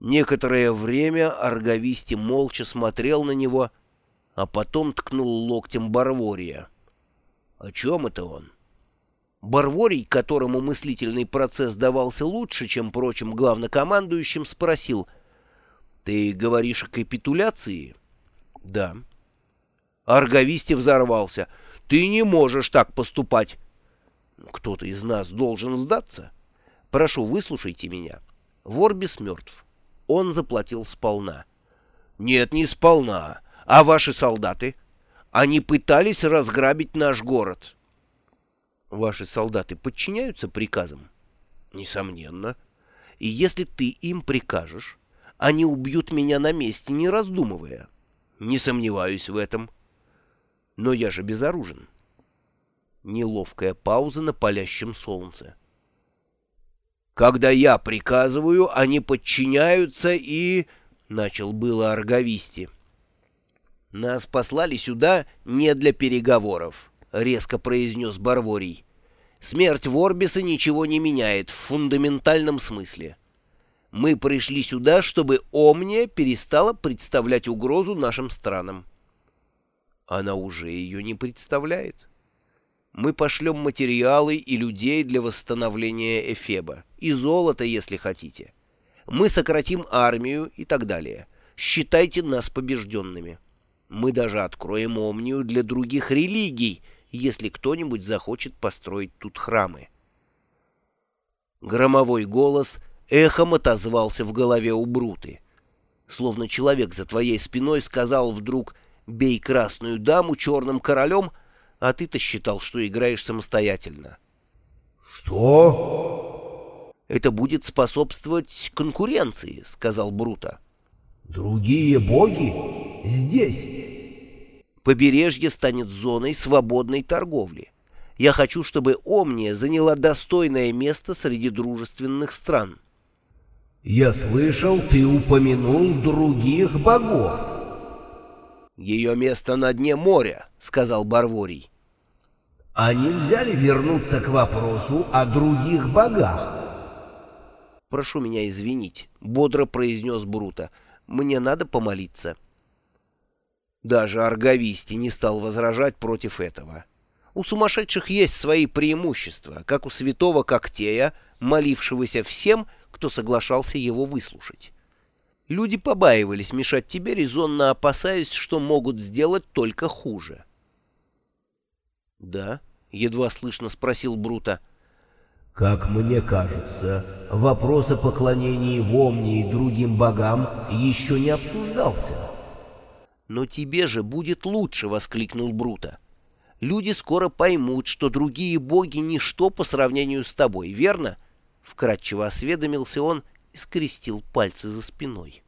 Некоторое время Арговисти молча смотрел на него, а потом ткнул локтем Барвория. О чем это он? Барворий, которому мыслительный процесс давался лучше, чем прочим главнокомандующим, спросил, «Ты говоришь о капитуляции?» «Да». Арговисти взорвался. «Ты не можешь так поступать!» «Кто-то из нас должен сдаться. Прошу, выслушайте меня. Ворбис мертв. Он заплатил сполна». «Нет, не сполна. А ваши солдаты? Они пытались разграбить наш город». «Ваши солдаты подчиняются приказам?» «Несомненно. И если ты им прикажешь, они убьют меня на месте, не раздумывая». «Не сомневаюсь в этом». «Но я же безоружен». Неловкая пауза на палящем солнце. «Когда я приказываю, они подчиняются и...» — начал было Арговисти. «Нас послали сюда не для переговоров», — резко произнес Барворий. «Смерть Ворбиса ничего не меняет в фундаментальном смысле. Мы пришли сюда, чтобы Омния перестала представлять угрозу нашим странам». Она уже ее не представляет мы пошлем материалы и людей для восстановления Эфеба, и золото, если хотите. Мы сократим армию и так далее. Считайте нас побежденными. Мы даже откроем омнию для других религий, если кто-нибудь захочет построить тут храмы. Громовой голос эхом отозвался в голове у Бруты. Словно человек за твоей спиной сказал вдруг «бей красную даму черным королем», а ты-то считал, что играешь самостоятельно. «Что?» «Это будет способствовать конкуренции», — сказал Брута. «Другие боги? Здесь?» «Побережье станет зоной свободной торговли. Я хочу, чтобы Омния заняла достойное место среди дружественных стран». «Я слышал, ты упомянул других богов». «Ее место на дне моря», — сказал Барворий. «А нельзя ли вернуться к вопросу о других богах?» «Прошу меня извинить», — бодро произнес Брута. «Мне надо помолиться». Даже Арговисти не стал возражать против этого. У сумасшедших есть свои преимущества, как у святого Коктея, молившегося всем, кто соглашался его выслушать. Люди побаивались мешать тебе, резонно опасаясь, что могут сделать только хуже. «Да?» — едва слышно спросил Брута. «Как мне кажется, вопрос о поклонении Вомне и другим богам еще не обсуждался». «Но тебе же будет лучше!» — воскликнул Брута. «Люди скоро поймут, что другие боги — ничто по сравнению с тобой, верно?» Вкратчиво осведомился он и скрестил пальцы за спиной.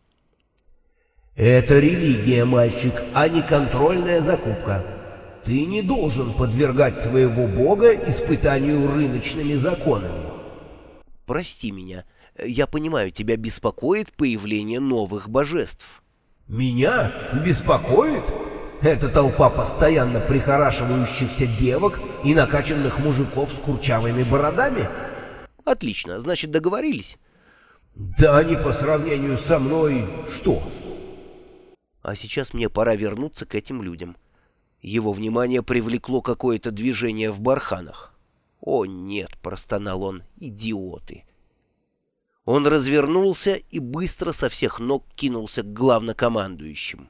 «Это религия, мальчик, а не контрольная закупка. Ты не должен подвергать своего бога испытанию рыночными законами». «Прости меня, я понимаю, тебя беспокоит появление новых божеств». «Меня? Беспокоит?» Это толпа постоянно прихорашивающихся девок и накачанных мужиков с курчавыми бородами? Отлично, значит договорились? Да они по сравнению со мной что? А сейчас мне пора вернуться к этим людям. Его внимание привлекло какое-то движение в барханах. «О, нет!» — простонал он. «Идиоты!» Он развернулся и быстро со всех ног кинулся к главнокомандующим.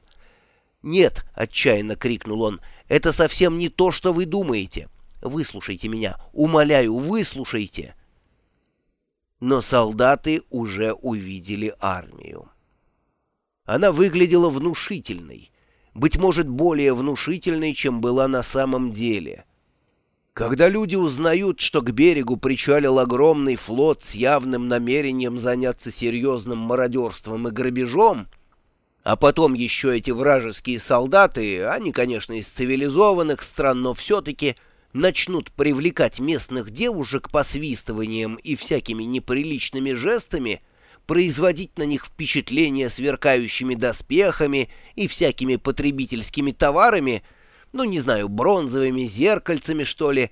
«Нет!» — отчаянно крикнул он. «Это совсем не то, что вы думаете! Выслушайте меня! Умоляю, выслушайте!» Но солдаты уже увидели армию. Она выглядела внушительной, быть может, более внушительной, чем была на самом деле. Когда люди узнают, что к берегу причалил огромный флот с явным намерением заняться серьезным мародерством и грабежом, а потом еще эти вражеские солдаты, они, конечно, из цивилизованных стран, но все-таки начнут привлекать местных девушек посвистыванием и всякими неприличными жестами — производить на них впечатление сверкающими доспехами и всякими потребительскими товарами, ну, не знаю, бронзовыми зеркальцами, что ли,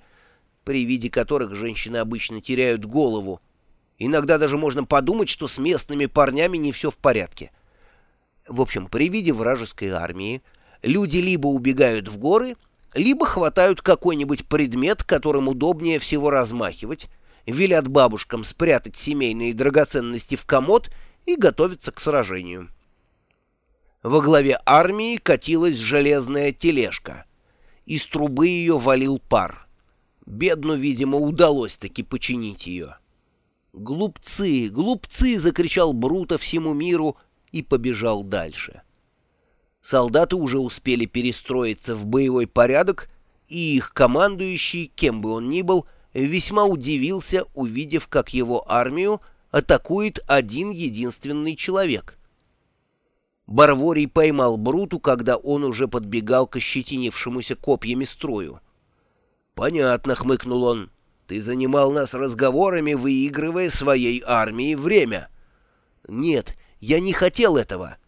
при виде которых женщины обычно теряют голову, Иногда даже можно подумать, что с местными парнями не все в порядке. В общем, при виде вражеской армии люди либо убегают в горы, либо хватают какой-нибудь предмет, которым удобнее всего размахивать, велят бабушкам спрятать семейные драгоценности в комод и готовятся к сражению. Во главе армии катилась железная тележка. Из трубы ее валил пар. Бедну, видимо, удалось таки починить ее. «Глупцы, глупцы!» — закричал Бруто всему миру и побежал дальше. Солдаты уже успели перестроиться в боевой порядок, и их командующий, кем бы он ни был, весьма удивился, увидев, как его армию атакует один единственный человек. Барворий поймал Бруту, когда он уже подбегал к ощетинившемуся копьями строю. «Понятно», — хмыкнул он, — «ты занимал нас разговорами, выигрывая своей армии время». «Нет, я не хотел этого.